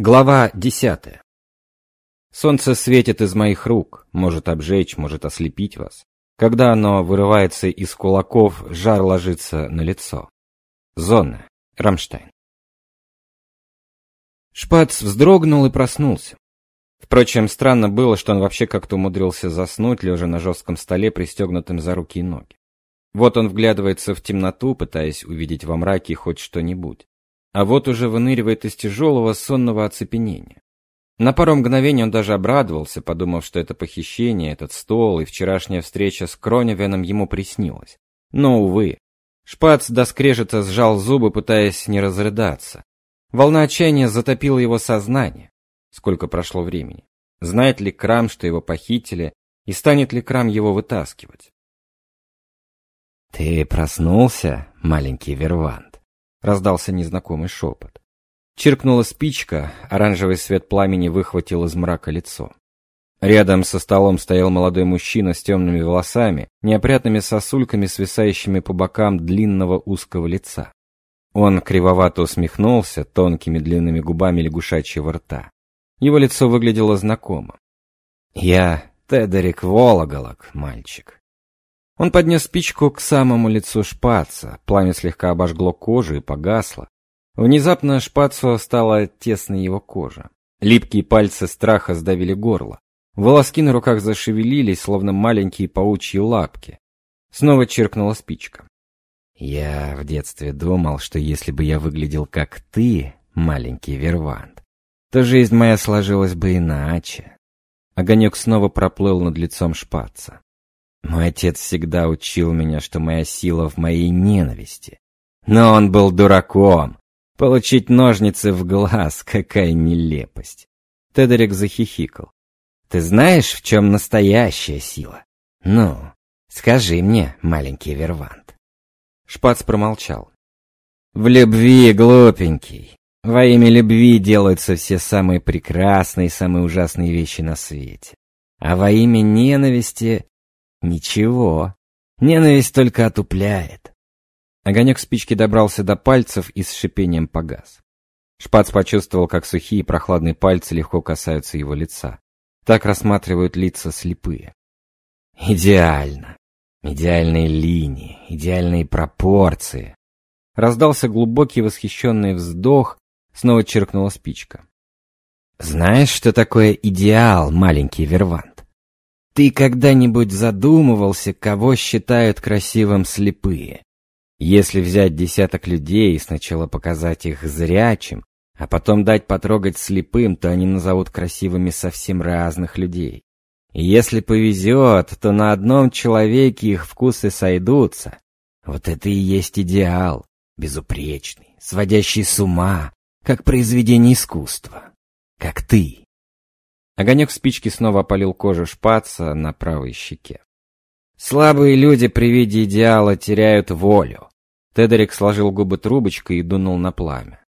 Глава десятая. Солнце светит из моих рук, может обжечь, может ослепить вас. Когда оно вырывается из кулаков, жар ложится на лицо. Зона. Рамштайн. Шпац вздрогнул и проснулся. Впрочем, странно было, что он вообще как-то умудрился заснуть, лежа на жестком столе, пристегнутым за руки и ноги. Вот он вглядывается в темноту, пытаясь увидеть во мраке хоть что-нибудь а вот уже выныривает из тяжелого сонного оцепенения. На пару мгновений он даже обрадовался, подумав, что это похищение, этот стол и вчерашняя встреча с Кроневеном ему приснилось. Но, увы. Шпац до скрежета сжал зубы, пытаясь не разрыдаться. Волна отчаяния затопила его сознание. Сколько прошло времени? Знает ли Крам, что его похитили, и станет ли Крам его вытаскивать? «Ты проснулся, маленький Верван?» Раздался незнакомый шепот. Чиркнула спичка, оранжевый свет пламени выхватил из мрака лицо. Рядом со столом стоял молодой мужчина с темными волосами, неопрятными сосульками, свисающими по бокам длинного узкого лица. Он кривовато усмехнулся тонкими длинными губами лягушачьего рта. Его лицо выглядело знакомо. «Я Тедерик Вологолок, мальчик. Он поднес спичку к самому лицу шпаца, пламя слегка обожгло кожу и погасло. Внезапно шпацу стала тесной его кожа. Липкие пальцы страха сдавили горло. Волоски на руках зашевелились, словно маленькие паучьи лапки. Снова чиркнула спичка. «Я в детстве думал, что если бы я выглядел как ты, маленький Вервант, то жизнь моя сложилась бы иначе». Огонек снова проплыл над лицом шпаца. Мой отец всегда учил меня, что моя сила в моей ненависти. Но он был дураком. Получить ножницы в глаз — какая нелепость. Тедерик захихикал. Ты знаешь, в чем настоящая сила? Ну, скажи мне, маленький Вервант. Шпац промолчал. В любви, глупенький. Во имя любви делаются все самые прекрасные и самые ужасные вещи на свете. А во имя ненависти Ничего. Ненависть только отупляет. Огонек спички добрался до пальцев и с шипением погас. Шпац почувствовал, как сухие прохладные пальцы легко касаются его лица. Так рассматривают лица слепые. Идеально. Идеальные линии, идеальные пропорции. Раздался глубокий восхищенный вздох, снова чиркнула спичка. Знаешь, что такое идеал, маленький Верван? Ты когда-нибудь задумывался, кого считают красивым слепые? Если взять десяток людей и сначала показать их зрячим, а потом дать потрогать слепым, то они назовут красивыми совсем разных людей. И если повезет, то на одном человеке их вкусы сойдутся. Вот это и есть идеал, безупречный, сводящий с ума, как произведение искусства. Как ты. Огонек спички снова опалил кожу шпаца на правой щеке. Слабые люди при виде идеала теряют волю. Тедерик сложил губы трубочкой и дунул на пламя.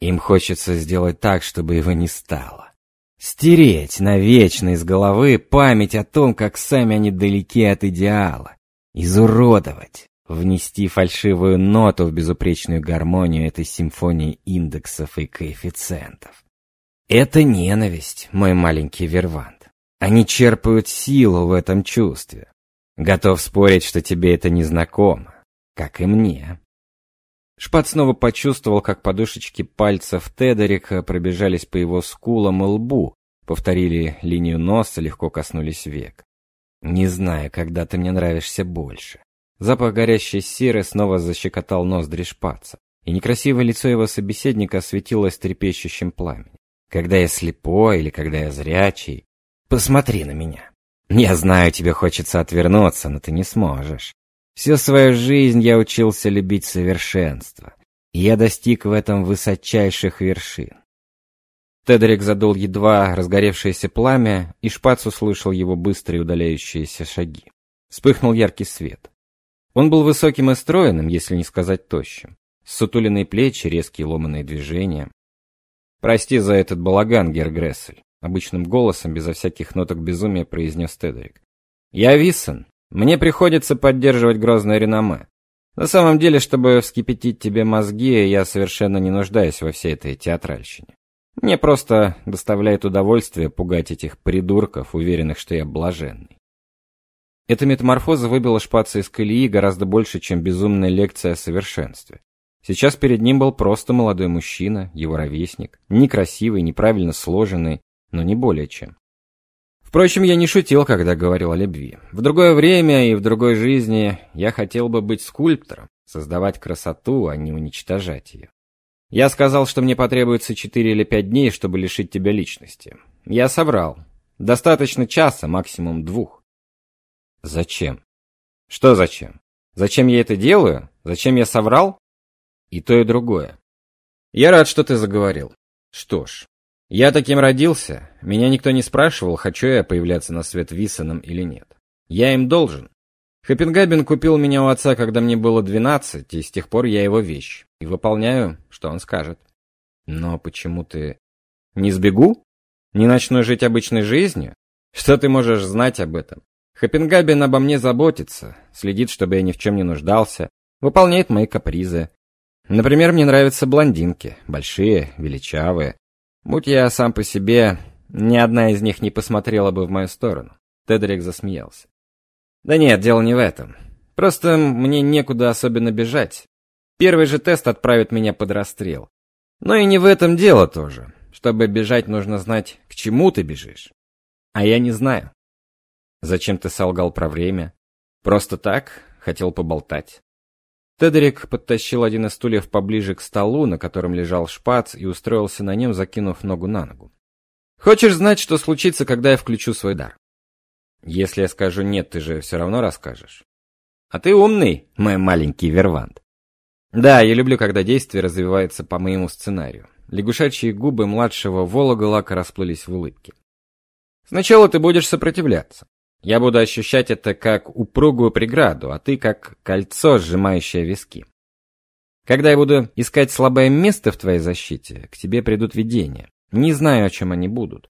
Им хочется сделать так, чтобы его не стало. Стереть навечно из головы память о том, как сами они далеки от идеала. Изуродовать. Внести фальшивую ноту в безупречную гармонию этой симфонии индексов и коэффициентов. Это ненависть, мой маленький Вервант. Они черпают силу в этом чувстве. Готов спорить, что тебе это не знакомо, как и мне. Шпат снова почувствовал, как подушечки пальцев Тедерика пробежались по его скулам и лбу, повторили линию носа, легко коснулись век. «Не знаю, когда ты мне нравишься больше». Запах горящей серы снова защекотал ноздри шпаца, и некрасивое лицо его собеседника осветилось трепещущим пламенем когда я слепой или когда я зрячий. Посмотри на меня. Я знаю, тебе хочется отвернуться, но ты не сможешь. Всю свою жизнь я учился любить совершенство, и я достиг в этом высочайших вершин. Тедерик задул едва разгоревшееся пламя, и Шпац услышал его быстрые удаляющиеся шаги. Вспыхнул яркий свет. Он был высоким и стройным, если не сказать тощим. Сутуленные плечи, резкие ломаные движения. «Прости за этот балаган, Гер Грессель», — обычным голосом, безо всяких ноток безумия произнес Тедерик. «Я Виссон. Мне приходится поддерживать грозное реноме. На самом деле, чтобы вскипятить тебе мозги, я совершенно не нуждаюсь во всей этой театральщине. Мне просто доставляет удовольствие пугать этих придурков, уверенных, что я блаженный. Эта метаморфоза выбила шпаца из колеи гораздо больше, чем безумная лекция о совершенстве. Сейчас перед ним был просто молодой мужчина, его ровесник, некрасивый, неправильно сложенный, но не более чем. Впрочем, я не шутил, когда говорил о любви. В другое время и в другой жизни я хотел бы быть скульптором, создавать красоту, а не уничтожать ее. Я сказал, что мне потребуется четыре или пять дней, чтобы лишить тебя личности. Я соврал. Достаточно часа, максимум двух. Зачем? Что зачем? Зачем я это делаю? Зачем я соврал? И то, и другое. Я рад, что ты заговорил. Что ж, я таким родился. Меня никто не спрашивал, хочу я появляться на свет Виссоном или нет. Я им должен. Хопенгабен купил меня у отца, когда мне было 12, и с тех пор я его вещь. И выполняю, что он скажет. Но почему ты... Не сбегу? Не начну жить обычной жизнью? Что ты можешь знать об этом? Хопенгабен обо мне заботится, следит, чтобы я ни в чем не нуждался, выполняет мои капризы. Например, мне нравятся блондинки, большие, величавые. Будь я сам по себе, ни одна из них не посмотрела бы в мою сторону. Тедрик засмеялся. Да нет, дело не в этом. Просто мне некуда особенно бежать. Первый же тест отправит меня под расстрел. Но и не в этом дело тоже. Чтобы бежать, нужно знать, к чему ты бежишь. А я не знаю. Зачем ты солгал про время? Просто так? Хотел поболтать. Тедерик подтащил один из стульев поближе к столу, на котором лежал шпац, и устроился на нем, закинув ногу на ногу. «Хочешь знать, что случится, когда я включу свой дар?» Если я скажу «нет», ты же все равно расскажешь. А ты умный, мой маленький вервант. Да, я люблю, когда действие развивается по моему сценарию. Лягушачьи губы младшего Вологолака расплылись в улыбке. Сначала ты будешь сопротивляться. Я буду ощущать это как упругую преграду, а ты как кольцо, сжимающее виски. Когда я буду искать слабое место в твоей защите, к тебе придут видения. Не знаю, о чем они будут.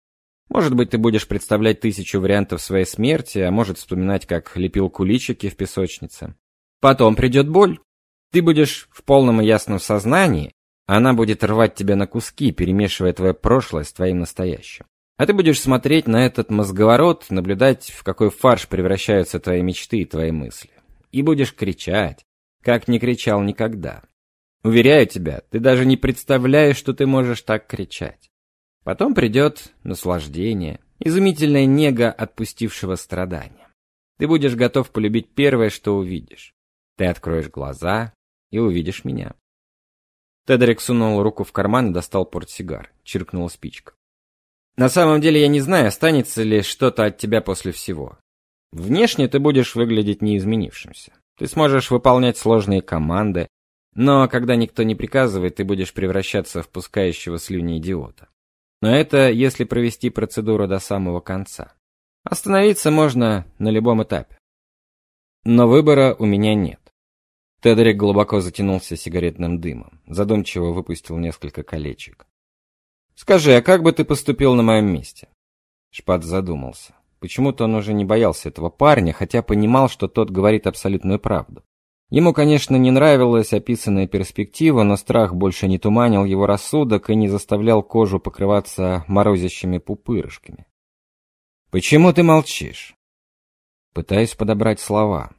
Может быть, ты будешь представлять тысячу вариантов своей смерти, а может вспоминать, как лепил куличики в песочнице. Потом придет боль. Ты будешь в полном и ясном сознании, а она будет рвать тебя на куски, перемешивая твое прошлое с твоим настоящим. А ты будешь смотреть на этот мозговорот, наблюдать, в какой фарш превращаются твои мечты и твои мысли. И будешь кричать, как не кричал никогда. Уверяю тебя, ты даже не представляешь, что ты можешь так кричать. Потом придет наслаждение, изумительная нега отпустившего страдания. Ты будешь готов полюбить первое, что увидишь. Ты откроешь глаза и увидишь меня. Тедрик сунул руку в карман и достал портсигар. Чиркнула спичка. На самом деле я не знаю, останется ли что-то от тебя после всего. Внешне ты будешь выглядеть неизменившимся. Ты сможешь выполнять сложные команды, но когда никто не приказывает, ты будешь превращаться в пускающего слюни идиота. Но это если провести процедуру до самого конца. Остановиться можно на любом этапе. Но выбора у меня нет. Тедрик глубоко затянулся сигаретным дымом, задумчиво выпустил несколько колечек. «Скажи, а как бы ты поступил на моем месте?» Шпат задумался. Почему-то он уже не боялся этого парня, хотя понимал, что тот говорит абсолютную правду. Ему, конечно, не нравилась описанная перспектива, но страх больше не туманил его рассудок и не заставлял кожу покрываться морозящими пупырышками. «Почему ты молчишь?» Пытаюсь подобрать слова.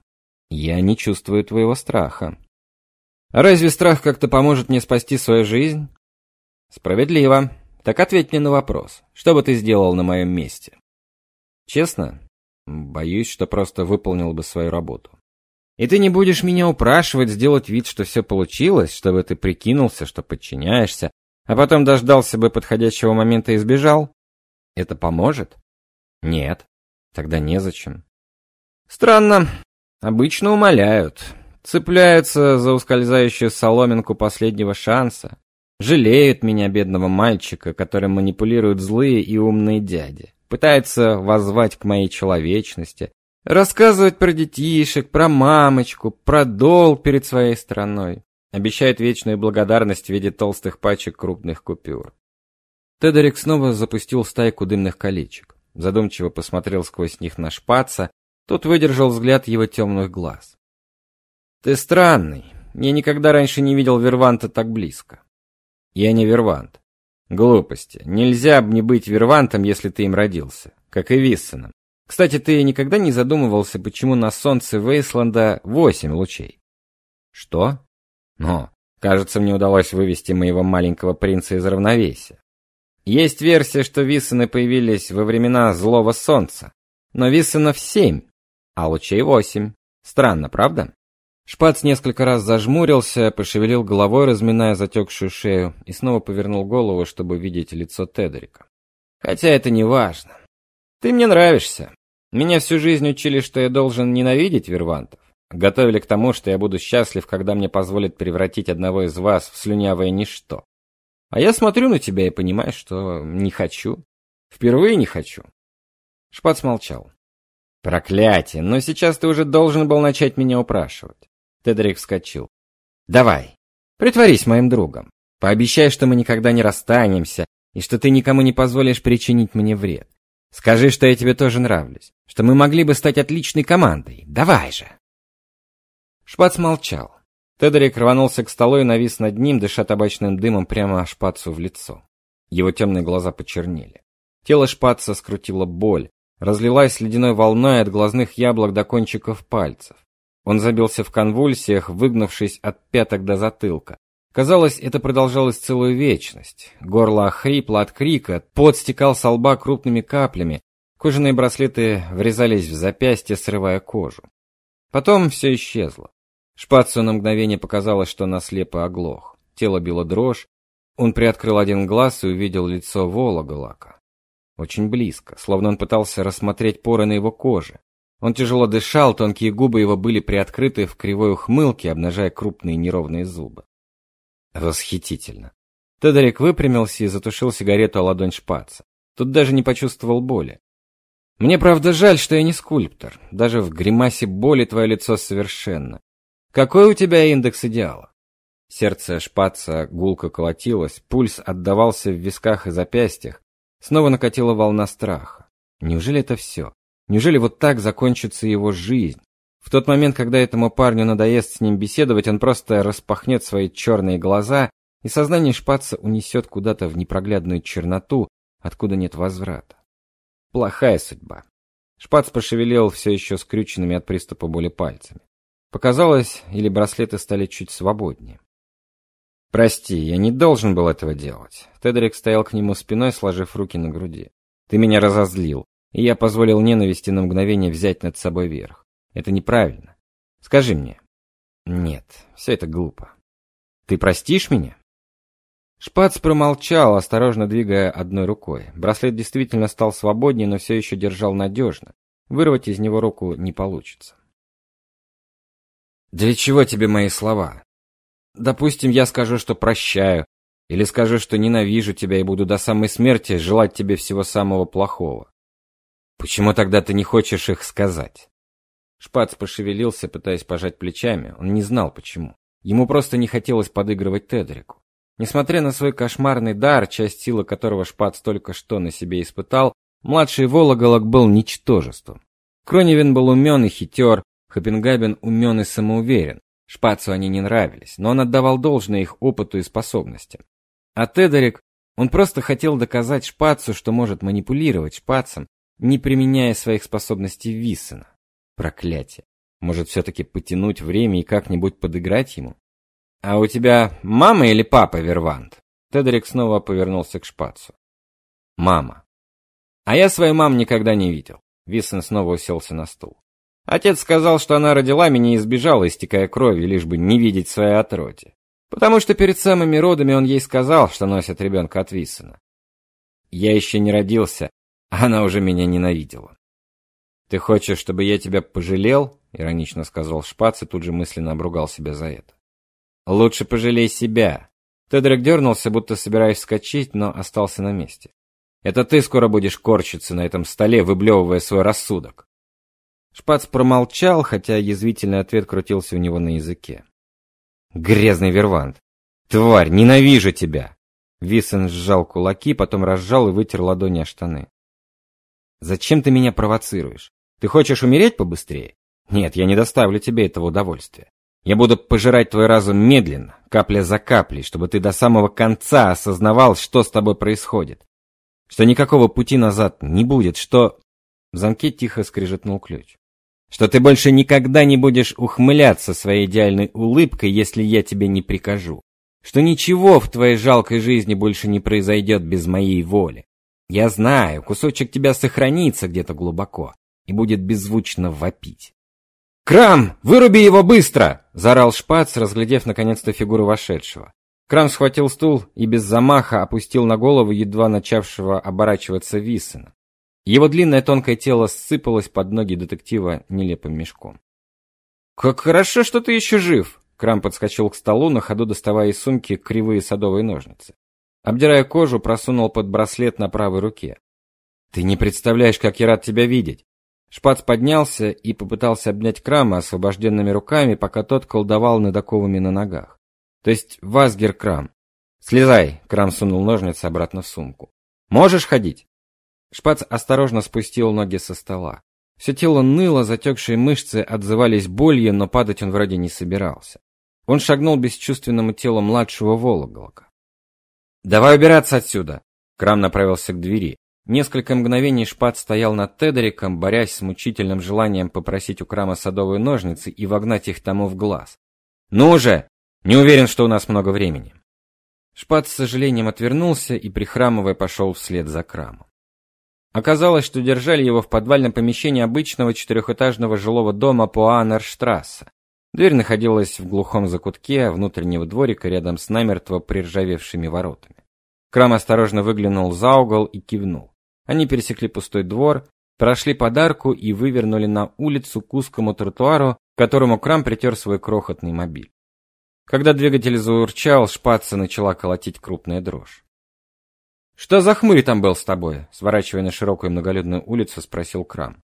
«Я не чувствую твоего страха». «Разве страх как-то поможет мне спасти свою жизнь?» «Справедливо. Так ответь мне на вопрос. Что бы ты сделал на моем месте?» «Честно? Боюсь, что просто выполнил бы свою работу». И ты не будешь меня упрашивать сделать вид, что все получилось, чтобы ты прикинулся, что подчиняешься, а потом дождался бы подходящего момента и сбежал? Это поможет? Нет. Тогда незачем. Странно. Обычно умоляют. Цепляются за ускользающую соломинку последнего шанса. Жалеют меня, бедного мальчика, которым манипулируют злые и умные дяди. Пытаются воззвать к моей человечности, Рассказывать про детишек, про мамочку, про долг перед своей страной. Обещает вечную благодарность в виде толстых пачек крупных купюр. Тедерик снова запустил стайку дымных колечек. Задумчиво посмотрел сквозь них на шпаца. Тот выдержал взгляд его темных глаз. «Ты странный. Я никогда раньше не видел Верванта так близко». «Я не Вервант. Глупости. Нельзя не быть Вервантом, если ты им родился. Как и Виссеном. Кстати, ты никогда не задумывался, почему на солнце Вейсланда восемь лучей? Что? Но, кажется, мне удалось вывести моего маленького принца из равновесия. Есть версия, что Виссены появились во времена злого солнца. Но Виссенов семь, а лучей восемь. Странно, правда? Шпац несколько раз зажмурился, пошевелил головой, разминая затекшую шею, и снова повернул голову, чтобы видеть лицо Тедерика. Хотя это не важно. Ты мне нравишься. Меня всю жизнь учили, что я должен ненавидеть вервантов. Готовили к тому, что я буду счастлив, когда мне позволят превратить одного из вас в слюнявое ничто. А я смотрю на тебя и понимаю, что не хочу. Впервые не хочу. Шпац молчал. Проклятие, но сейчас ты уже должен был начать меня упрашивать. Тедерик вскочил. «Давай, притворись моим другом. Пообещай, что мы никогда не расстанемся, и что ты никому не позволишь причинить мне вред. Скажи, что я тебе тоже нравлюсь, что мы могли бы стать отличной командой. Давай же!» Шпац молчал. Тедерик рванулся к столу и навис над ним, дыша табачным дымом прямо Шпацу в лицо. Его темные глаза почернели. Тело Шпаца скрутило боль, разлилась ледяной волной от глазных яблок до кончиков пальцев. Он забился в конвульсиях, выгнувшись от пяток до затылка. Казалось, это продолжалось целую вечность. Горло охрипло от крика, пот стекал с лба крупными каплями, кожаные браслеты врезались в запястье, срывая кожу. Потом все исчезло. Шпацу на мгновение показалось, что он ослеп оглох. Тело било дрожь. Он приоткрыл один глаз и увидел лицо Вологолака. Очень близко, словно он пытался рассмотреть поры на его коже. Он тяжело дышал, тонкие губы его были приоткрыты в кривой ухмылке, обнажая крупные неровные зубы. Восхитительно. Тедорик выпрямился и затушил сигарету о ладонь шпаца. Тут даже не почувствовал боли. Мне правда жаль, что я не скульптор. Даже в гримасе боли твое лицо совершенно. Какой у тебя индекс идеала? Сердце шпаца гулко колотилось, пульс отдавался в висках и запястьях. Снова накатила волна страха. Неужели это все? Неужели вот так закончится его жизнь? В тот момент, когда этому парню надоест с ним беседовать, он просто распахнет свои черные глаза, и сознание шпаца унесет куда-то в непроглядную черноту, откуда нет возврата. Плохая судьба. Шпац пошевелил все еще скрюченными от приступа боли пальцами. Показалось, или браслеты стали чуть свободнее. «Прости, я не должен был этого делать». Тедерик стоял к нему спиной, сложив руки на груди. «Ты меня разозлил и я позволил ненависти на мгновение взять над собой верх. Это неправильно. Скажи мне. Нет, все это глупо. Ты простишь меня? Шпац промолчал, осторожно двигая одной рукой. Браслет действительно стал свободнее, но все еще держал надежно. Вырвать из него руку не получится. Для чего тебе мои слова? Допустим, я скажу, что прощаю, или скажу, что ненавижу тебя и буду до самой смерти желать тебе всего самого плохого. Почему тогда ты не хочешь их сказать? Шпац пошевелился, пытаясь пожать плечами. Он не знал почему. Ему просто не хотелось подыгрывать Тедрику. Несмотря на свой кошмарный дар, часть силы которого Шпац только что на себе испытал, младший Вологолок был ничтожеством. Кроневин был умен и хитер, Хопенгабен умен и самоуверен. Шпацу они не нравились, но он отдавал должное их опыту и способностям. А Тедерик, он просто хотел доказать Шпацу, что может манипулировать Шпацем, не применяя своих способностей Виссена. Проклятие. Может, все-таки потянуть время и как-нибудь подыграть ему? А у тебя мама или папа, Вервант? Тедерик снова повернулся к Шпацу. Мама. А я свою маму никогда не видел. Виссен снова уселся на стул. Отец сказал, что она родила меня и сбежала, истекая кровью, лишь бы не видеть своей отроди. Потому что перед самыми родами он ей сказал, что носит ребенка от Виссена. Я еще не родился, она уже меня ненавидела. «Ты хочешь, чтобы я тебя пожалел?» — иронично сказал Шпац и тут же мысленно обругал себя за это. «Лучше пожалей себя». Тедрик дернулся, будто собираясь вскочить, но остался на месте. «Это ты скоро будешь корчиться на этом столе, выблевывая свой рассудок». Шпац промолчал, хотя язвительный ответ крутился у него на языке. «Грязный вервант! Тварь, ненавижу тебя!» Виссен сжал кулаки, потом разжал и вытер ладони о штаны. Зачем ты меня провоцируешь? Ты хочешь умереть побыстрее? Нет, я не доставлю тебе этого удовольствия. Я буду пожирать твой разум медленно, капля за каплей, чтобы ты до самого конца осознавал, что с тобой происходит. Что никакого пути назад не будет, что... В замке тихо скрежетнул ключ. Что ты больше никогда не будешь ухмыляться своей идеальной улыбкой, если я тебе не прикажу. Что ничего в твоей жалкой жизни больше не произойдет без моей воли. Я знаю, кусочек тебя сохранится где-то глубоко и будет беззвучно вопить. «Крам, выруби его быстро!» — заорал Шпац, разглядев наконец-то фигуру вошедшего. Крам схватил стул и без замаха опустил на голову едва начавшего оборачиваться Виссена. Его длинное тонкое тело ссыпалось под ноги детектива нелепым мешком. «Как хорошо, что ты еще жив!» Крам подскочил к столу, на ходу доставая из сумки кривые садовые ножницы. Обдирая кожу, просунул под браслет на правой руке. «Ты не представляешь, как я рад тебя видеть!» Шпац поднялся и попытался обнять Крама освобожденными руками, пока тот колдовал над оковами на ногах. То есть Вазгер Крам. «Слезай!» — Крам сунул ножницы обратно в сумку. «Можешь ходить?» Шпац осторожно спустил ноги со стола. Все тело ныло, затекшие мышцы отзывались болью, но падать он вроде не собирался. Он шагнул бесчувственному телу младшего Вологолка. «Давай убираться отсюда!» Крам направился к двери. Несколько мгновений Шпат стоял над Тедериком, борясь с мучительным желанием попросить у Крама садовые ножницы и вогнать их тому в глаз. «Ну же! Не уверен, что у нас много времени!» Шпат с сожалением отвернулся и, прихрамывая, пошел вслед за Крамом. Оказалось, что держали его в подвальном помещении обычного четырехэтажного жилого дома по Анерштрассе. Дверь находилась в глухом закутке внутреннего дворика рядом с намертво приржавевшими воротами. Крам осторожно выглянул за угол и кивнул. Они пересекли пустой двор, прошли подарку и вывернули на улицу к узкому тротуару, к которому Крам притер свой крохотный мобиль. Когда двигатель заурчал, шпаца начала колотить крупная дрожь. «Что за хмырь там был с тобой?» Сворачивая на широкую многолюдную улицу, спросил Крам.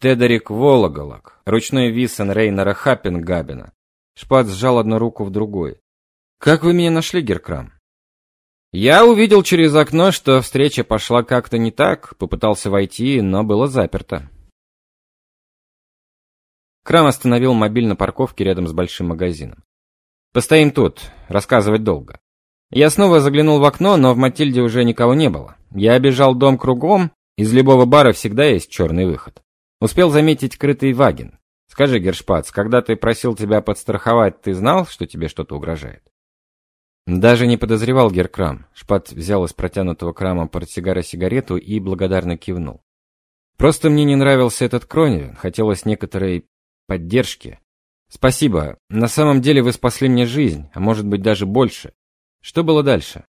Тедерик Вологолок, ручной висен Рейнера Хаппенгабена. Шпат сжал одну руку в другой. «Как вы меня нашли, Геркрам?» «Я увидел через окно, что встреча пошла как-то не так, попытался войти, но было заперто». Крам остановил мобиль на парковке рядом с большим магазином. «Постоим тут, рассказывать долго». Я снова заглянул в окно, но в Матильде уже никого не было. Я обежал дом кругом, из любого бара всегда есть черный выход. Успел заметить крытый ваген. Скажи, Гершпац, когда ты просил тебя подстраховать, ты знал, что тебе что-то угрожает? Даже не подозревал Геркрам. Шпат взял из протянутого крама портсигара сигарету и благодарно кивнул. Просто мне не нравился этот Кроневин, хотелось некоторой поддержки. Спасибо. На самом деле вы спасли мне жизнь, а может быть даже больше. Что было дальше?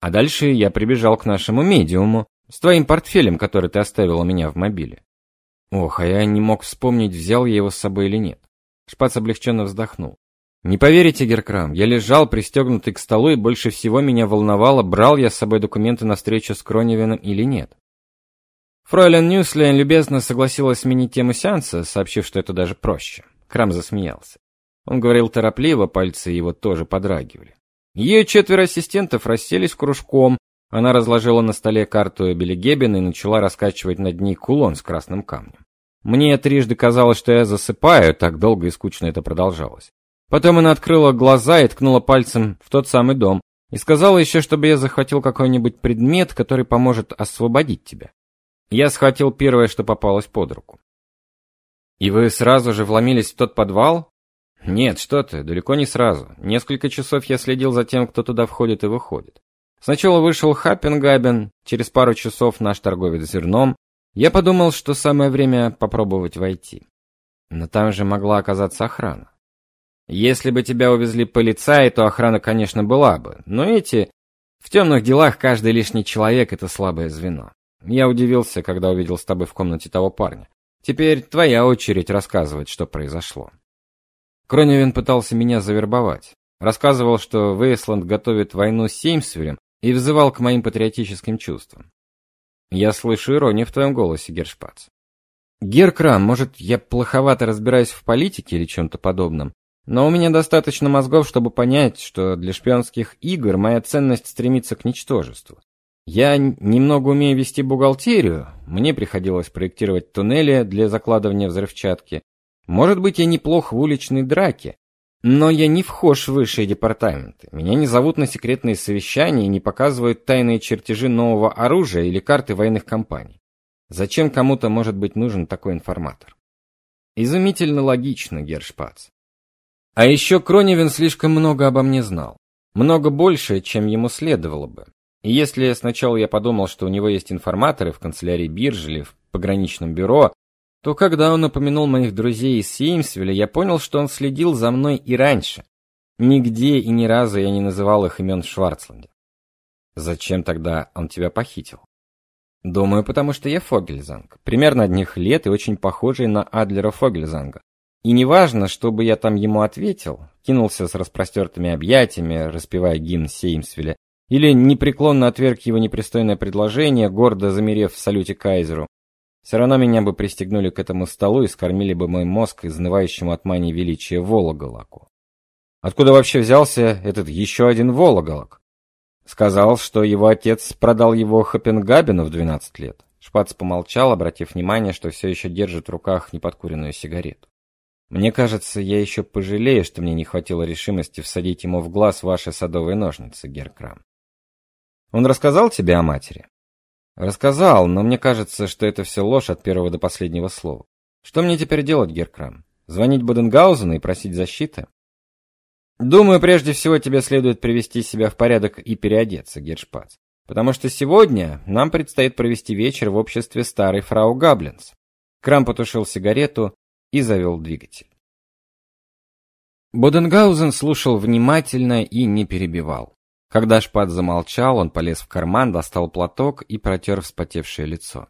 А дальше я прибежал к нашему медиуму с твоим портфелем, который ты оставил у меня в мобиле. Ох, а я не мог вспомнить, взял я его с собой или нет. Шпац облегченно вздохнул. Не поверите, Геркрам, я лежал пристегнутый к столу, и больше всего меня волновало, брал я с собой документы на встречу с Кроневином или нет. Фройлен Ньюслейн любезно согласилась сменить тему сеанса, сообщив, что это даже проще. Крам засмеялся. Он говорил торопливо, пальцы его тоже подрагивали. Ее четверо ассистентов расселись кружком, она разложила на столе карту Белегебена и начала раскачивать над ней кулон с красным камнем. Мне трижды казалось, что я засыпаю, так долго и скучно это продолжалось. Потом она открыла глаза и ткнула пальцем в тот самый дом и сказала еще, чтобы я захватил какой-нибудь предмет, который поможет освободить тебя. Я схватил первое, что попалось под руку. И вы сразу же вломились в тот подвал? Нет, что ты, далеко не сразу. Несколько часов я следил за тем, кто туда входит и выходит. Сначала вышел Хаппенгабен, через пару часов наш торговец зерном. Я подумал, что самое время попробовать войти. Но там же могла оказаться охрана. Если бы тебя увезли полицаи, то охрана, конечно, была бы. Но эти... В темных делах каждый лишний человек — это слабое звено. Я удивился, когда увидел с тобой в комнате того парня. Теперь твоя очередь рассказывать, что произошло. Кроневин пытался меня завербовать. Рассказывал, что Вейсланд готовит войну с Сеймсверем и взывал к моим патриотическим чувствам. Я слышу иронию в твоем голосе, Гершпац. Геркрам, может, я плоховато разбираюсь в политике или чем-то подобном, но у меня достаточно мозгов, чтобы понять, что для шпионских игр моя ценность стремится к ничтожеству. Я немного умею вести бухгалтерию, мне приходилось проектировать туннели для закладывания взрывчатки. Может быть, я неплох в уличной драке, Но я не вхож в высшие департаменты. Меня не зовут на секретные совещания и не показывают тайные чертежи нового оружия или карты военных компаний. Зачем кому-то может быть нужен такой информатор? Изумительно логично, Гершпац. А еще Кроневин слишком много обо мне знал. Много больше, чем ему следовало бы. И если сначала я подумал, что у него есть информаторы в канцелярии биржи или в пограничном бюро, то когда он упомянул моих друзей из Сеймсвилля, я понял, что он следил за мной и раньше. Нигде и ни разу я не называл их имен в Шварцланде. Зачем тогда он тебя похитил? Думаю, потому что я Фогельзанг, примерно одних лет и очень похожий на Адлера Фогельзанга. И неважно, что бы я там ему ответил, кинулся с распростертыми объятиями, распевая гимн Сеймсвилля, или непреклонно отверг его непристойное предложение, гордо замерев в салюте кайзеру, все равно меня бы пристегнули к этому столу и скормили бы мой мозг изнывающему от мании величия Вологолаку. Откуда вообще взялся этот еще один Вологолак? Сказал, что его отец продал его Хопенгабену в 12 лет. Шпац помолчал, обратив внимание, что все еще держит в руках неподкуренную сигарету. Мне кажется, я еще пожалею, что мне не хватило решимости всадить ему в глаз ваши садовые ножницы, Геркрам. Он рассказал тебе о матери? Рассказал, но мне кажется, что это все ложь от первого до последнего слова. Что мне теперь делать, Геркрам? Звонить Боденгаузену и просить защиты? Думаю, прежде всего тебе следует привести себя в порядок и переодеться, Гершпац. Потому что сегодня нам предстоит провести вечер в обществе старой фрау Габлинс. Крам потушил сигарету и завел двигатель. Боденгаузен слушал внимательно и не перебивал. Когда Шпат замолчал, он полез в карман, достал платок и протер вспотевшее лицо.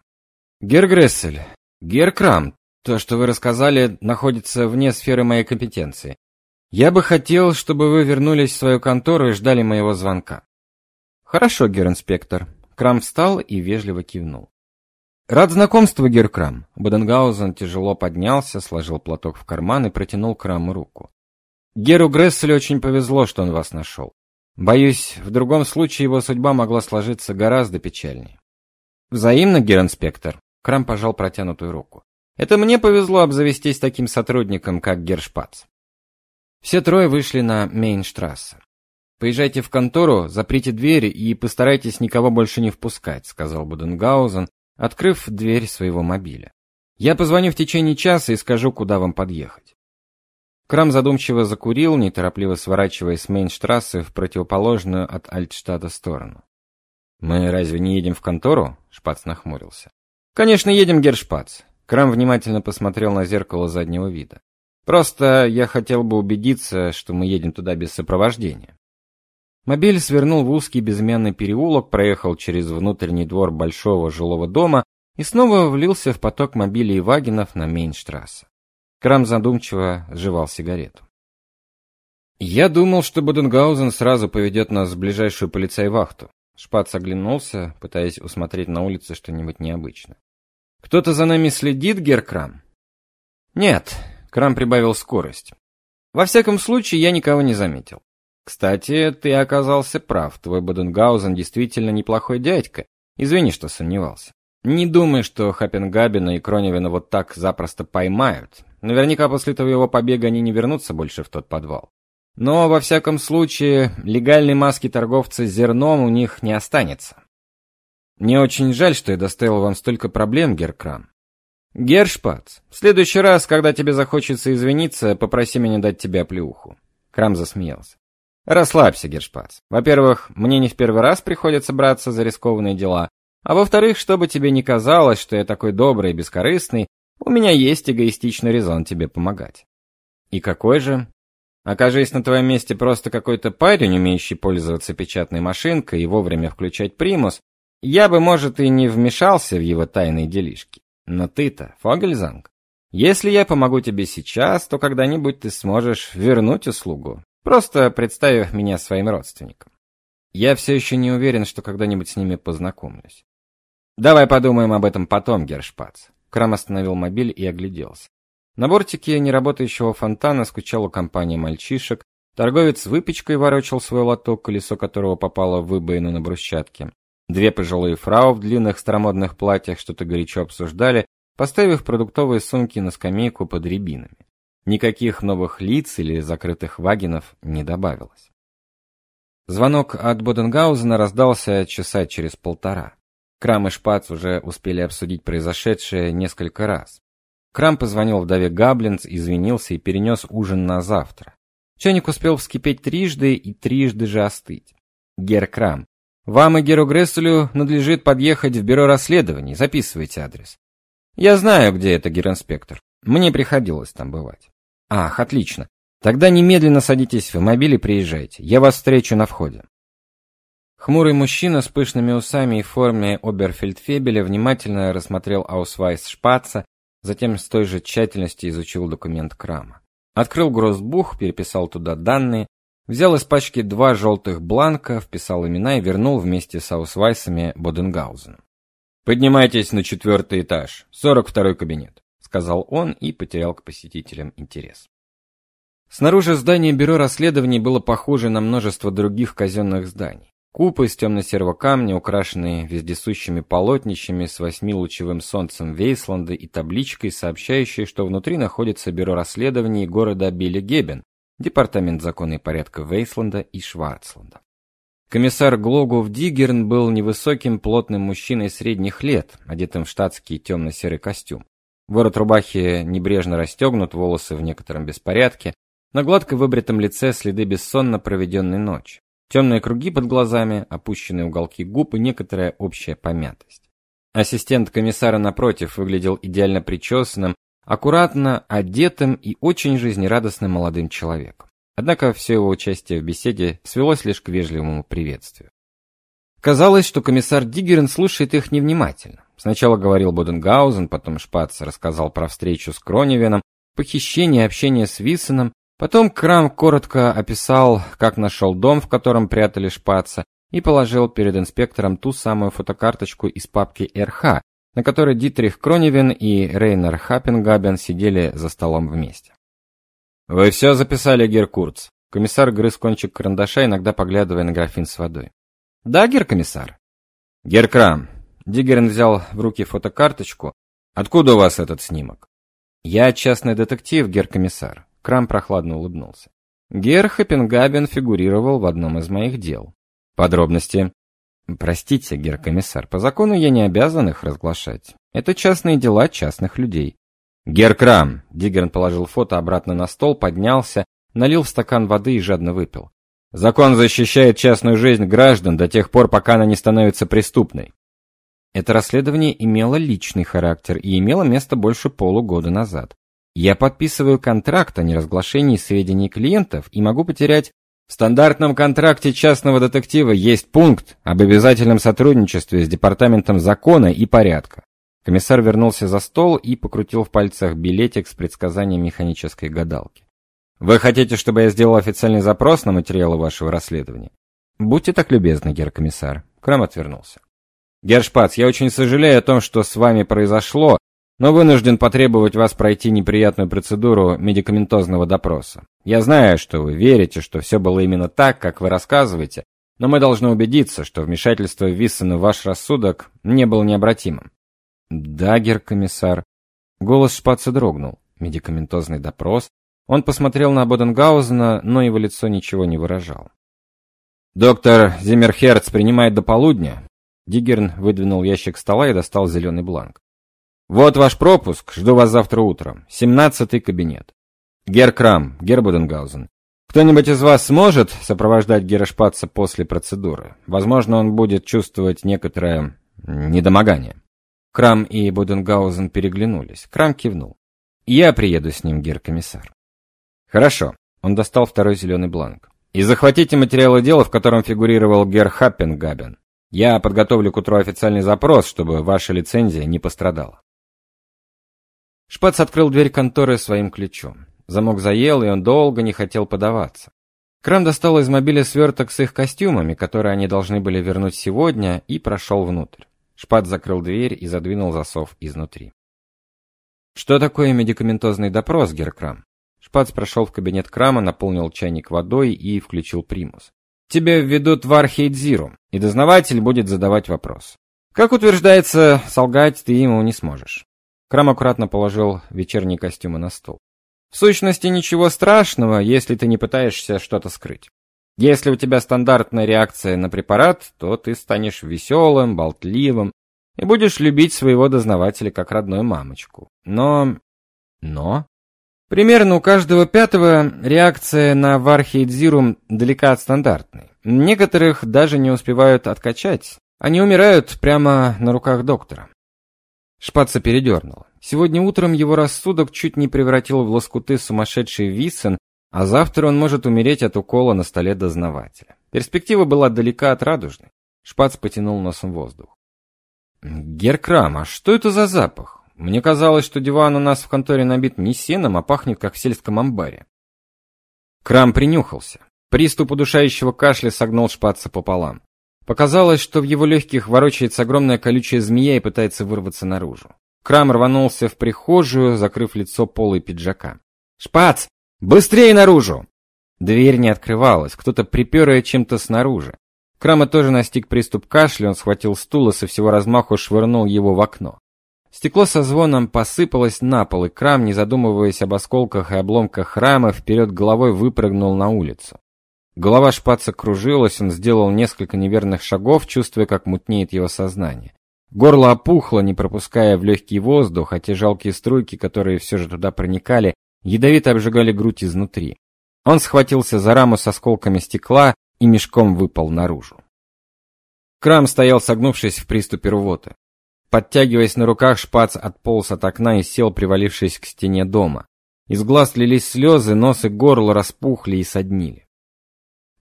«Гер Грессель, Гер Крам, то, что вы рассказали, находится вне сферы моей компетенции. Я бы хотел, чтобы вы вернулись в свою контору и ждали моего звонка». «Хорошо, гер-инспектор». Крам встал и вежливо кивнул. «Рад знакомству, гер Крам». Боденгаузен тяжело поднялся, сложил платок в карман и протянул Краму руку. «Геру Гресселю очень повезло, что он вас нашел. Боюсь, в другом случае его судьба могла сложиться гораздо печальнее. Взаимно, гер-инспектор. Крам пожал протянутую руку. Это мне повезло обзавестись таким сотрудником, как Гершпац. Все трое вышли на Мейнштрассе. Поезжайте в контору, заприте двери и постарайтесь никого больше не впускать, сказал Буденгаузен, открыв дверь своего мобиля. Я позвоню в течение часа и скажу, куда вам подъехать. Крам задумчиво закурил, неторопливо сворачивая с Мейнштрассе в противоположную от Альтштадта сторону. «Мы разве не едем в контору?» — Шпац нахмурился. «Конечно, едем, Гершпац». Крам внимательно посмотрел на зеркало заднего вида. «Просто я хотел бы убедиться, что мы едем туда без сопровождения». Мобиль свернул в узкий безымянный переулок, проехал через внутренний двор большого жилого дома и снова влился в поток мобилей и вагенов на Мейнштрассе. Крам задумчиво жевал сигарету. Я думал, что Боденгаузен сразу поведет нас в ближайшую полицейвахту. Шпац оглянулся, пытаясь усмотреть на улице что-нибудь необычное. Кто-то за нами следит, Геркрам? Нет, Крам прибавил скорость. Во всяком случае, я никого не заметил. Кстати, ты оказался прав. Твой Боденгаузен действительно неплохой дядька. Извини, что сомневался. Не думай, что Хапенгабена и Кроневина вот так запросто поймают. Наверняка после твоего побега они не вернутся больше в тот подвал. Но, во всяком случае, легальной маски торговца зерном у них не останется. Мне очень жаль, что я доставил вам столько проблем, Геркрам. Гершпац, в следующий раз, когда тебе захочется извиниться, попроси меня дать тебе оплеуху. Крам засмеялся. Расслабься, Гершпац. Во-первых, мне не в первый раз приходится браться за рискованные дела, а во-вторых, чтобы тебе не казалось, что я такой добрый и бескорыстный, у меня есть эгоистичный резон тебе помогать. И какой же? Окажись на твоем месте просто какой-то парень, умеющий пользоваться печатной машинкой и вовремя включать примус, я бы, может, и не вмешался в его тайные делишки. Но ты-то, Фогельзанг, если я помогу тебе сейчас, то когда-нибудь ты сможешь вернуть услугу, просто представив меня своим родственникам. Я все еще не уверен, что когда-нибудь с ними познакомлюсь. Давай подумаем об этом потом, Гершпац. Крам остановил мобиль и огляделся. На бортике неработающего фонтана скучала компания мальчишек, торговец выпечкой ворочал свой лоток, колесо которого попало в выбоину на брусчатке. Две пожилые фрау в длинных старомодных платьях что-то горячо обсуждали, поставив продуктовые сумки на скамейку под рябинами. Никаких новых лиц или закрытых вагинов не добавилось. Звонок от Боденгаузена раздался часа через полтора. Крам и Шпац уже успели обсудить произошедшее несколько раз. Крам позвонил вдове Габлинс, извинился и перенес ужин на завтра. Чайник успел вскипеть трижды и трижды же остыть. Герр Крам, вам и герру Гресселю надлежит подъехать в бюро расследований, записывайте адрес. Я знаю, где это, герр инспектор. Мне приходилось там бывать. Ах, отлично. Тогда немедленно садитесь в мобиль и приезжайте. Я вас встречу на входе. Хмурый мужчина с пышными усами и в форме оберфельдфебеля внимательно рассмотрел аусвайс Шпаца, затем с той же тщательностью изучил документ Крама. Открыл гроссбух, переписал туда данные, взял из пачки два желтых бланка, вписал имена и вернул вместе с аусвайсами Боденгаузен. Поднимайтесь на четвертый этаж, сорок второй кабинет сказал он и потерял к посетителям интерес. Снаружи здание бюро расследований было похоже на множество других казенных зданий. Купы из темно-серого камня, украшенные вездесущими полотнищами с восьмилучевым солнцем Вейсланда и табличкой, сообщающей, что внутри находится бюро расследований города Билли-Гебен, департамент закона и порядка Вейсланда и Шварцланда. Комиссар Глогов Диггерн был невысоким, плотным мужчиной средних лет, одетым в штатский темно-серый костюм. Ворот рубахи небрежно расстегнут, волосы в некотором беспорядке, на гладко выбритом лице следы бессонно проведенной ночи. Темные круги под глазами, опущенные уголки губ и некоторая общая помятость. Ассистент комиссара напротив выглядел идеально причесанным, аккуратно одетым и очень жизнерадостным молодым человеком. Однако все его участие в беседе свелось лишь к вежливому приветствию. Казалось, что комиссар Диггерн слушает их невнимательно. Сначала говорил Боденгаузен, потом Шпац рассказал про встречу с Кроневеном, похищение общение с Виссеном, потом Крам коротко описал, как нашел дом, в котором прятали Шпаца, и положил перед инспектором ту самую фотокарточку из папки РХ, на которой Дитрих Кроневен и Рейнер Хаппенгабен сидели за столом вместе. «Вы все записали, Геркурц?» Комиссар грыз кончик карандаша, иногда поглядывая на графин с водой. «Да, гер-комиссар?» «Геркрам, Диггерн взял в руки фотокарточку. «Откуда у вас этот снимок?» «Я частный детектив, гер-комиссар». Крам прохладно улыбнулся. Гер Хаппенгабен фигурировал в одном из моих дел. Подробности. Простите, гер-комиссар, по закону я не обязан их разглашать. Это частные дела частных людей. Гер Крам. Диггерн положил фото обратно на стол, поднялся, налил в стакан воды и жадно выпил. Закон защищает частную жизнь граждан до тех пор, пока она не становится преступной. Это расследование имело личный характер и имело место больше полугода назад. Я подписываю контракт о неразглашении сведений клиентов и могу потерять в стандартном контракте частного детектива есть пункт об обязательном сотрудничестве с департаментом закона и порядка. Комиссар вернулся за стол и покрутил в пальцах билетик с предсказанием механической гадалки. Вы хотите, чтобы я сделал официальный запрос на материалы вашего расследования? Будьте так любезны, герр комиссар. Крам отвернулся. Гершпац, я очень сожалею о том, что с вами произошло, но вынужден потребовать вас пройти неприятную процедуру медикаментозного допроса. Я знаю, что вы верите, что все было именно так, как вы рассказываете, но мы должны убедиться, что вмешательство Виссена в ваш рассудок не было необратимым. Да, гер-комиссар. Голос Шпаца дрогнул. Медикаментозный допрос. Он посмотрел на Боденгаузена, но его лицо ничего не выражало. Доктор Зиммерхерц принимает до полудня. Диггерн выдвинул ящик стола и достал зеленый бланк. «Вот ваш пропуск, жду вас завтра утром. Семнадцатый кабинет. Гер Крам, Гер Буденгаузен. Кто-нибудь из вас сможет сопровождать Гера Шпаца после процедуры? Возможно, он будет чувствовать некоторое недомогание». Крам и Буденгаузен переглянулись. Крам кивнул. «Я приеду с ним, Гер-комиссар». «Хорошо». Он достал второй зеленый бланк. «И захватите материалы дела, в котором фигурировал Гер Хаппенгабен. Я подготовлю к утру официальный запрос, чтобы ваша лицензия не пострадала. Шпац открыл дверь конторы своим ключом. Замок заел, и он долго не хотел подаваться. Крам достал из мобиля сверток с их костюмами, которые они должны были вернуть сегодня, и прошел внутрь. Шпат закрыл дверь и задвинул засов изнутри. Что такое медикаментозный допрос, Геркрам? Шпац прошел в кабинет Крама, наполнил чайник водой и включил примус. Тебя введут в Архейдзиру, и дознаватель будет задавать вопрос. Как утверждается, солгать ты ему не сможешь. Крам аккуратно положил вечерние костюмы на стол. В сущности, ничего страшного, если ты не пытаешься что-то скрыть. Если у тебя стандартная реакция на препарат, то ты станешь веселым, болтливым и будешь любить своего дознавателя как родную мамочку. Но... Но... Примерно у каждого пятого реакция на вархейдзирум далека от стандартной. Некоторых даже не успевают откачать. Они умирают прямо на руках доктора. Шпаца передернуло. Сегодня утром его рассудок чуть не превратил в лоскуты сумасшедший Виссен, а завтра он может умереть от укола на столе дознавателя. Перспектива была далека от радужной. Шпац потянул носом воздух. «Геркрам, а что это за запах? Мне казалось, что диван у нас в конторе набит не сеном, а пахнет, как в сельском амбаре». Крам принюхался. Приступ удушающего кашля согнул Шпаца пополам. Показалось, что в его легких ворочается огромная колючая змея и пытается вырваться наружу. Крам рванулся в прихожую, закрыв лицо полой пиджака. «Шпац! Быстрее наружу!» Дверь не открывалась, кто-то припер ее чем-то снаружи. Крама тоже настиг приступ кашля, он схватил стул и со всего размаху швырнул его в окно. Стекло со звоном посыпалось на пол, и Крам, не задумываясь об осколках и обломках храма, вперед головой выпрыгнул на улицу. Голова шпаца кружилась, он сделал несколько неверных шагов, чувствуя, как мутнеет его сознание. Горло опухло, не пропуская в легкий воздух, а те жалкие струйки, которые все же туда проникали, ядовито обжигали грудь изнутри. Он схватился за раму с осколками стекла и мешком выпал наружу. Крам стоял согнувшись в приступе рвоты. Подтягиваясь на руках, шпац отполз от окна и сел, привалившись к стене дома. Из глаз лились слезы, нос и горло распухли и соднили.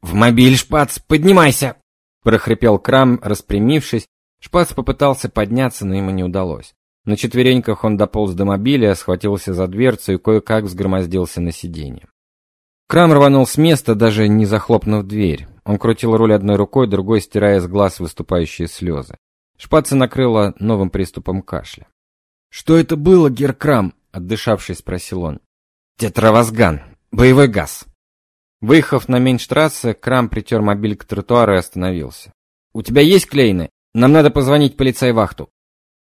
«В мобиль, шпац, поднимайся!» прохрипел Крам, распрямившись Шпац попытался подняться, но ему не удалось. На четвереньках он дополз до мобиля, схватился за дверцу и кое-как взгромоздился на сиденье. Крам рванул с места, даже не захлопнув дверь. Он крутил руль одной рукой, другой стирая с глаз выступающие слезы. Шпаца накрыла новым приступом кашля. «Что это было, Геркрам?» — отдышавшись, спросил он. «Тетравазган. Боевой газ». Выехав на Мейнштрассе, Крам притер мобиль к тротуару и остановился. «У тебя есть клейны?» Нам надо позвонить полицайвахту.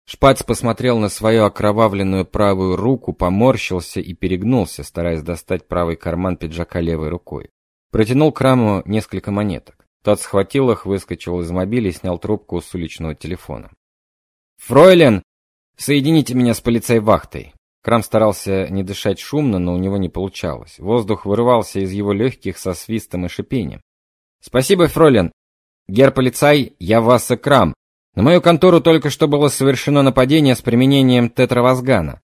Шпац посмотрел на свою окровавленную правую руку, поморщился и перегнулся, стараясь достать правый карман пиджака левой рукой. Протянул к раму несколько монеток. Тот схватил их, выскочил из мобиля и снял трубку с уличного телефона. «Фройлен, соедините меня с полицайвахтой!» Крам старался не дышать шумно, но у него не получалось. Воздух вырывался из его легких со свистом и шипением. «Спасибо, Фройлен! Гер-полицай, я Васса Крам. На мою контору только что было совершено нападение с применением тетравазгана.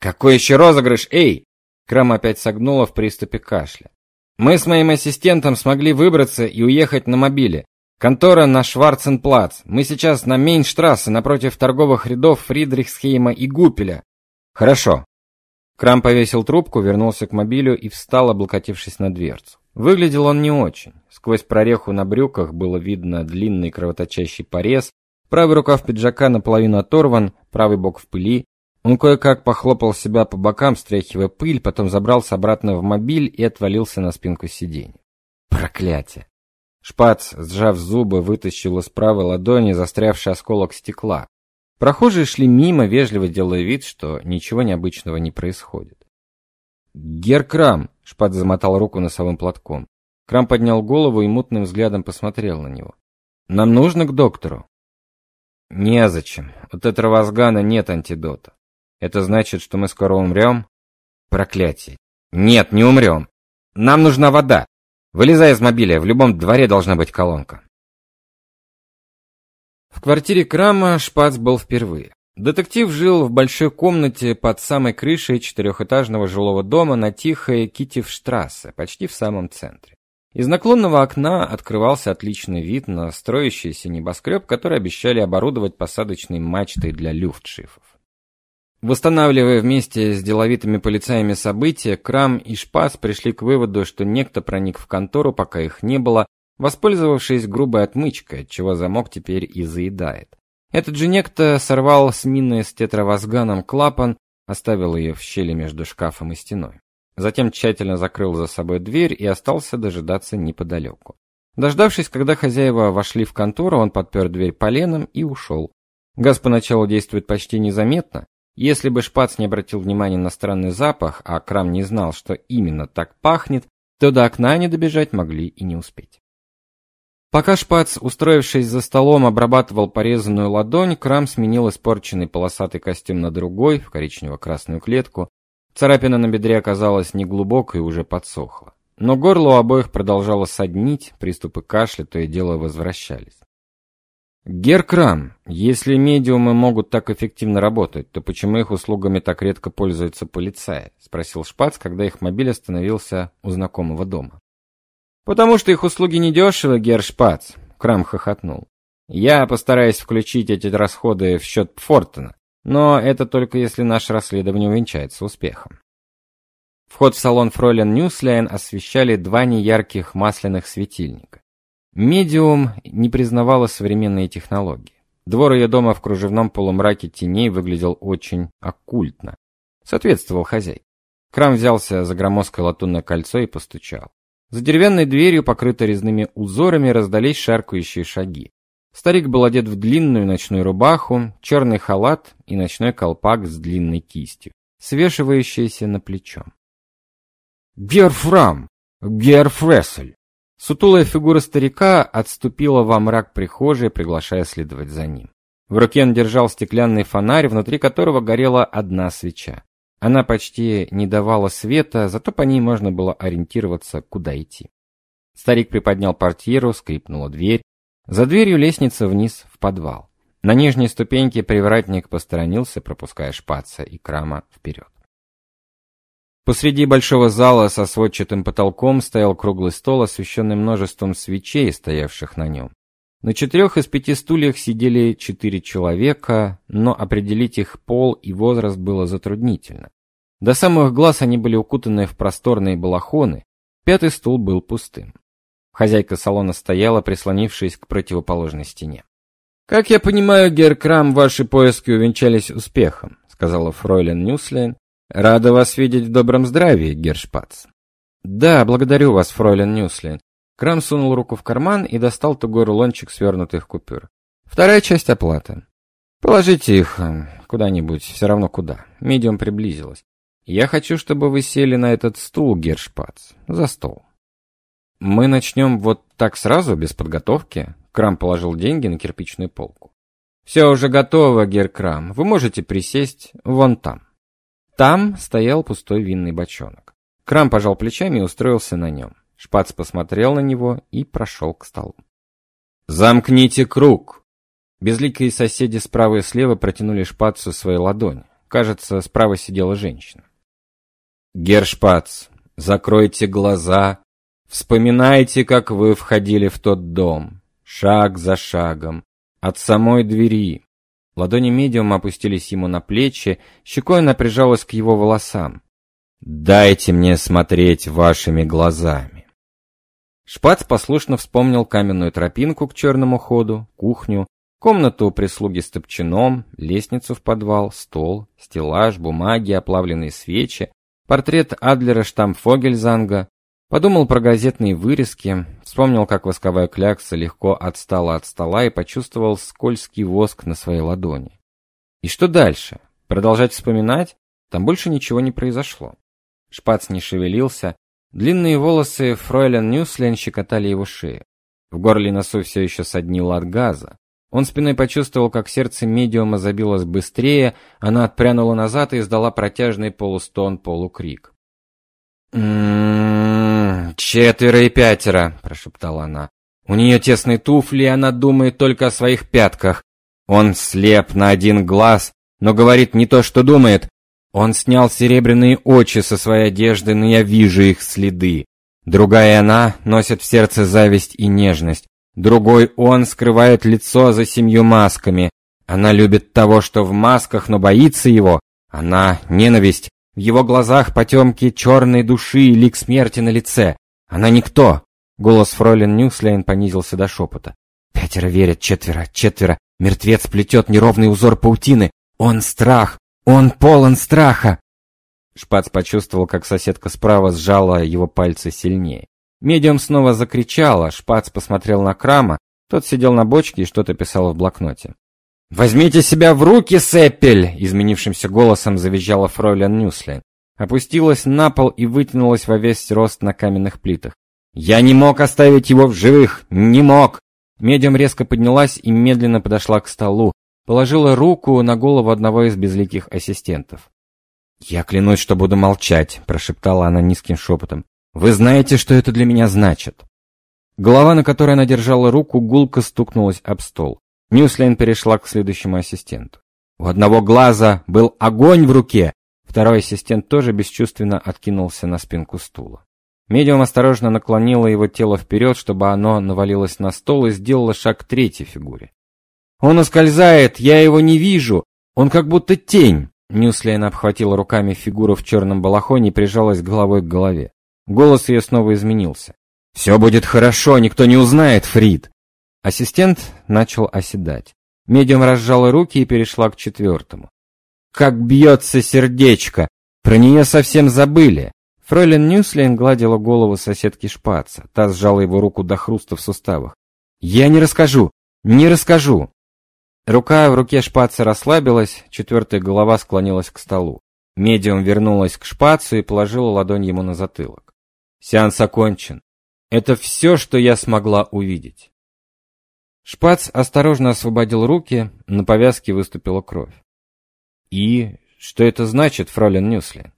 Какой еще розыгрыш, эй? Крам опять согнула в приступе кашля. Мы с моим ассистентом смогли выбраться и уехать на мобиле. Контора на Шварценплац. Мы сейчас на Мейнштрассе напротив торговых рядов Фридрихсхейма и Гупеля. Хорошо. Крам повесил трубку, вернулся к мобилю и встал, облокотившись на дверцу. Выглядел он не очень. Сквозь прореху на брюках было видно длинный кровоточащий порез, Правый рукав пиджака наполовину оторван, правый бок в пыли. Он кое-как похлопал себя по бокам, стряхивая пыль, потом забрался обратно в мобиль и отвалился на спинку сиденья. Проклятие! Шпац, сжав зубы, вытащил из правой ладони застрявший осколок стекла. Прохожие шли мимо, вежливо делая вид, что ничего необычного не происходит. «Геркрам!» — Шпац замотал руку носовым платком. Крам поднял голову и мутным взглядом посмотрел на него. «Нам нужно к доктору?» Незачем. От этого возгана нет антидота. Это значит, что мы скоро умрем? Проклятие. Нет, не умрем. Нам нужна вода. Вылезай из мобиля, в любом дворе должна быть колонка. В квартире Крама Шпац был впервые. Детектив жил в большой комнате под самой крышей четырехэтажного жилого дома на тихой Китевштрассе, почти в самом центре. Из наклонного окна открывался отличный вид на строящийся небоскреб, который обещали оборудовать посадочной мачтой для люфтшифов. Восстанавливая вместе с деловитыми полицаями события, Крам и Шпас пришли к выводу, что некто проник в контору, пока их не было, воспользовавшись грубой отмычкой, чего замок теперь и заедает. Этот же некто сорвал с мины с тетравазганом клапан, оставил ее в щели между шкафом и стеной. Затем тщательно закрыл за собой дверь и остался дожидаться неподалеку. Дождавшись, когда хозяева вошли в контору, он подпер дверь поленом и ушел. Газ поначалу действует почти незаметно. Если бы Шпац не обратил внимания на странный запах, а Крам не знал, что именно так пахнет, то до окна не добежать могли и не успеть. Пока Шпац, устроившись за столом, обрабатывал порезанную ладонь, Крам сменил испорченный полосатый костюм на другой, в коричнево-красную клетку. Царапина на бедре оказалась неглубокой и уже подсохла. Но горло у обоих продолжало соднить, приступы кашля то и дело возвращались. Геркрам, если медиумы могут так эффективно работать, то почему их услугами так редко пользуются полицаи? спросил Шпац, когда их мобиль остановился у знакомого дома. Потому что их услуги недешевы, Гер Шпац, Крам хохотнул. Я постараюсь включить эти расходы в счет Фортона, но это только если наше расследование увенчается успехом. Вход в салон Фройлен Ньюсляйн освещали два неярких масляных светильника. Медиум не признавала современные технологии. Двор ее дома в кружевном полумраке теней выглядел очень оккультно. Соответствовал хозяйке. Крам взялся за громоздкое латунное кольцо и постучал. За деревянной дверью, покрытой резными узорами, раздались шаркающие шаги. Старик был одет в длинную ночную рубаху, черный халат и ночной колпак с длинной кистью, свешивающийся на плечо. «Герфрам! Герфрессель!» Сутулая фигура старика отступила во мрак прихожей, приглашая следовать за ним. В руке он держал стеклянный фонарь, внутри которого горела одна свеча. Она почти не давала света, зато по ней можно было ориентироваться, куда идти. Старик приподнял портьеру, скрипнула дверь. За дверью лестница вниз в подвал. На нижней ступеньке привратник посторонился, пропуская шпаца и крама вперед. Посреди большого зала со сводчатым потолком стоял круглый стол, освещенный множеством свечей, стоявших на нем. На четырех из пяти стульях сидели четыре человека, но определить их пол и возраст было затруднительно. До самых глаз они были укутаны в просторные балахоны, пятый стул был пустым. Хозяйка салона стояла, прислонившись к противоположной стене. «Как я понимаю, Геркрам, ваши поиски увенчались успехом», сказала фройлен Ньюслейн. «Рада вас видеть в добром здравии, герр Шпац». «Да, благодарю вас, фройлен Ньюслейн. Крам сунул руку в карман и достал тугой рулончик свернутых купюр. Вторая часть оплаты. Положите их э, куда-нибудь, все равно куда. Медиум приблизилась. Я хочу, чтобы вы сели на этот стул, герр Шпац, за стол. Мы начнем вот так сразу, без подготовки. Крам положил деньги на кирпичную полку. Все уже готово, Геркрам. Вы можете присесть вон там. Там стоял пустой винный бочонок. Крам пожал плечами и устроился на нем. Шпац посмотрел на него и прошел к столу. «Замкните круг!» Безликие соседи справа и слева протянули Шпацу свои ладони. Кажется, справа сидела женщина. «Гершпац, закройте глаза, вспоминайте, как вы входили в тот дом, шаг за шагом, от самой двери». Ладони медиума опустились ему на плечи, щекой она прижалась к его волосам. «Дайте мне смотреть вашими глазами». Шпац послушно вспомнил каменную тропинку к черному ходу, кухню, комнату у прислуги с топчаном, лестницу в подвал, стол, стеллаж, бумаги, оплавленные свечи, портрет Адлера Штамфогельзанга, подумал про газетные вырезки, вспомнил, как восковая клякса легко отстала от стола и почувствовал скользкий воск на своей ладони. И что дальше? Продолжать вспоминать? Там больше ничего не произошло. Шпац не шевелился, Длинные волосы фройлен Ньюслен щекотали его шею. В горле носу все еще соднило от газа. Он спиной почувствовал, как сердце медиума забилось быстрее, она отпрянула назад и издала протяжный полустон, полукрик. «М-м-м, четверо и пятеро», — прошептала она. «У нее тесные туфли, и она думает только о своих пятках. Он слеп на один глаз, но говорит не то, что думает. Он снял серебряные очи со своей одежды, но я вижу их следы. Другая она носит в сердце зависть и нежность. Другой он скрывает лицо за семью масками. Она любит того, что в масках, но боится его. Она ненависть. В его глазах потемки черной души и лик смерти на лице. Она никто. Голос фройлен Ньюслейн понизился до шепота. Пятеро верят, четверо, четверо. Мертвец плетет неровный узор паутины. Он страх, он полон страха. Шпац почувствовал, как соседка справа сжала его пальцы сильнее. Медиум снова закричала, Шпац посмотрел на Крама, тот сидел на бочке и что-то писал в блокноте. «Возьмите себя в руки, Сеппель!» — изменившимся голосом завизжала фройлен Нюслин. Опустилась на пол и вытянулась во весь рост на каменных плитах. «Я не мог оставить его в живых! Не мог!» Медиум резко поднялась и медленно подошла к столу, положила руку на голову одного из безликих ассистентов. «Я клянусь, что буду молчать», — прошептала она низким шепотом. «Вы знаете, что это для меня значит?» Голова, на которой она держала руку, гулко стукнулась об стол. Ньюслейн перешла к следующему ассистенту. У одного глаза был огонь в руке. Второй ассистент тоже бесчувственно откинулся на спинку стула. Медиум осторожно наклонила его тело вперед, чтобы оно навалилось на стол и сделала шаг к третьей фигуре. «Он ускользает! Я его не вижу! Он как будто тень!» Ньюслейн обхватила руками фигуру в черном балахоне и прижалась головой к голове. Голос ее снова изменился. «Все будет хорошо, никто не узнает, Фрид!» Ассистент начал оседать. Медиум разжала руки и перешла к четвертому. «Как бьется сердечко! Про нее совсем забыли!» Фройлен Ньюслейн гладила голову соседки Шпаца. Та сжала его руку до хруста в суставах. «Я не расскажу! Не расскажу!» Рука в руке Шпаца расслабилась, четвертая голова склонилась к столу. Медиум вернулась к Шпацу и положила ладонь ему на затылок. «Сеанс окончен. Это все, что я смогла увидеть». Шпац осторожно освободил руки, на повязке выступила кровь. «И что это значит, фролен Нюсли?»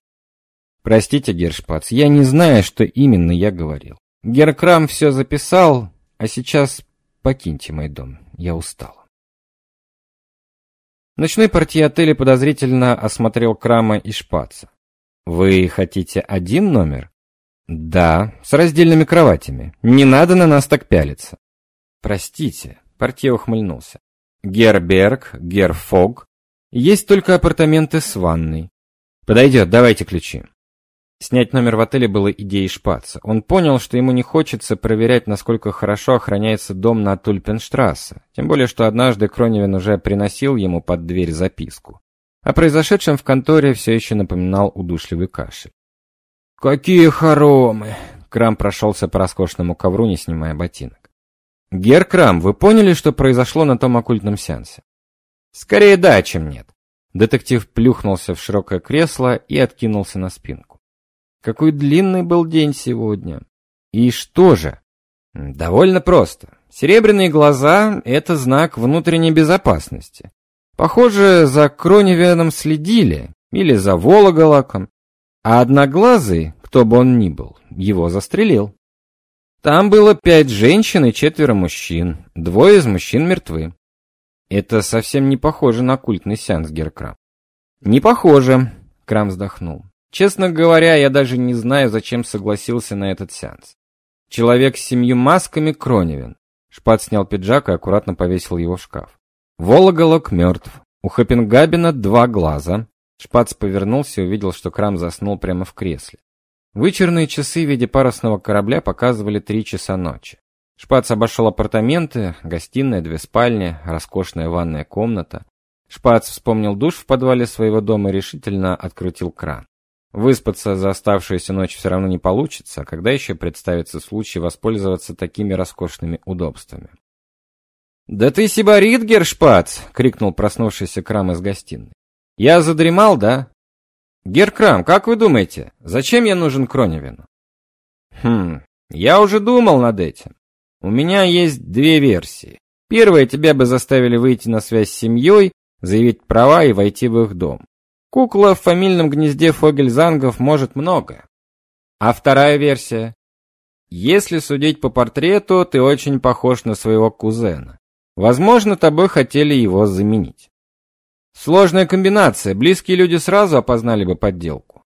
«Простите, Гершпац, я не знаю, что именно я говорил. Геркрам все записал, а сейчас покиньте мой дом, я устал». Ночной портье отеля подозрительно осмотрел Крама и Шпаца. «Вы хотите один номер?» «Да, с раздельными кроватями. Не надо на нас так пялиться». «Простите», — портье ухмыльнулся. «Герберг, Герфог. Есть только апартаменты с ванной. Подойдет, давайте ключи». Снять номер в отеле было идеей шпаца. Он понял, что ему не хочется проверять, насколько хорошо охраняется дом на Тульпенштрассе, тем более, что однажды Кроневин уже приносил ему под дверь записку. О произошедшем в конторе все еще напоминал удушливый кашель. «Какие хоромы!» Крам прошелся по роскошному ковру, не снимая ботинок. «Гер Крам, вы поняли, что произошло на том оккультном сеансе?» «Скорее да, чем нет». Детектив плюхнулся в широкое кресло и откинулся на спинку. Какой длинный был день сегодня. И что же? Довольно просто. Серебряные глаза — это знак внутренней безопасности. Похоже, за Кроневеном следили, или за Вологолаком. А одноглазый, кто бы он ни был, его застрелил. Там было пять женщин и четверо мужчин. Двое из мужчин мертвы. Это совсем не похоже на культный сеанс Геркрам. Не похоже, Крам вздохнул. Честно говоря, я даже не знаю, зачем согласился на этот сеанс. Человек с семью масками Кроневин. Шпат снял пиджак и аккуратно повесил его в шкаф. Вологолок мертв. У Хопенгабена два глаза. Шпац повернулся и увидел, что Крам заснул прямо в кресле. Вычерные часы в виде парусного корабля показывали три часа ночи. Шпац обошел апартаменты, гостиная, две спальни, роскошная ванная комната. Шпац вспомнил душ в подвале своего дома и решительно открутил кран. Выспаться за оставшуюся ночь все равно не получится, когда еще представится случай воспользоваться такими роскошными удобствами. «Да ты сибарит, Гершпац!» — крикнул проснувшийся Крам из гостиной. «Я задремал, да?» «Геркрам, как вы думаете, зачем я нужен Кроневину?» «Хм, я уже думал над этим. У меня есть две версии. Первая, тебя бы заставили выйти на связь с семьей, заявить права и войти в их дом. Кукла в фамильном гнезде Фогельзангов может многое. А вторая версия? Если судить по портрету, ты очень похож на своего кузена. Возможно, тобой хотели его заменить. Сложная комбинация, близкие люди сразу опознали бы подделку.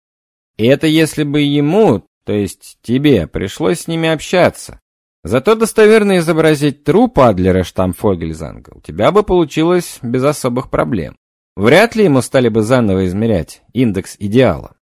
И это если бы ему, то есть тебе, пришлось с ними общаться. Зато достоверно изобразить труп Адлера Штамфогельзанга у тебя бы получилось без особых проблем. Вряд ли ему стали бы заново измерять индекс идеала.